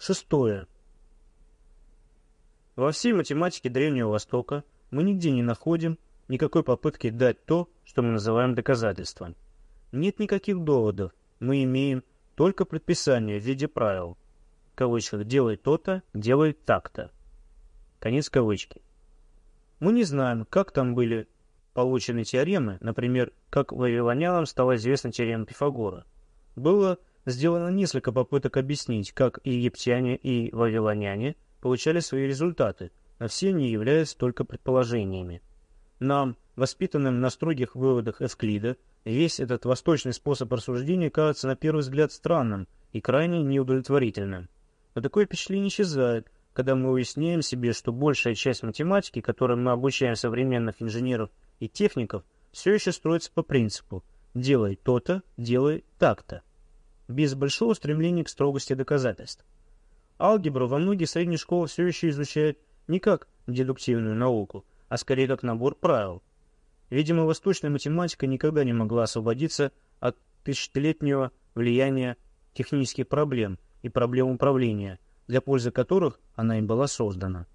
Шестое. Во всей математике Древнего Востока мы нигде не находим никакой попытки дать то, что мы называем доказательством. Нет никаких доводов, мы имеем только предписание в виде правил. В кавычках «делай то-то», «делай так-то». Конец кавычки. Мы не знаем, как там были получены теоремы, например, как вавилонянам стала известна теорема Пифагора. Было сделано несколько попыток объяснить, как египтяне, и вавилоняне получали свои результаты, но все они являются только предположениями. Нам, воспитанным на строгих выводах Эвклида, весь этот восточный способ рассуждения кажется на первый взгляд странным и крайне неудовлетворительным. Но такое впечатление исчезает, когда мы уясняем себе, что большая часть математики, которой мы обучаем современных инженеров и техников, все еще строится по принципу «делай то-то, делай так-то», без большого стремления к строгости доказательств. Алгебру во многих средних школах все еще изучают не как дедуктивную науку, а скорее как набор правил. Видимо, восточная математика никогда не могла освободиться от тысячелетнего влияния технических проблем и проблем управления, для пользы которых она и была создана.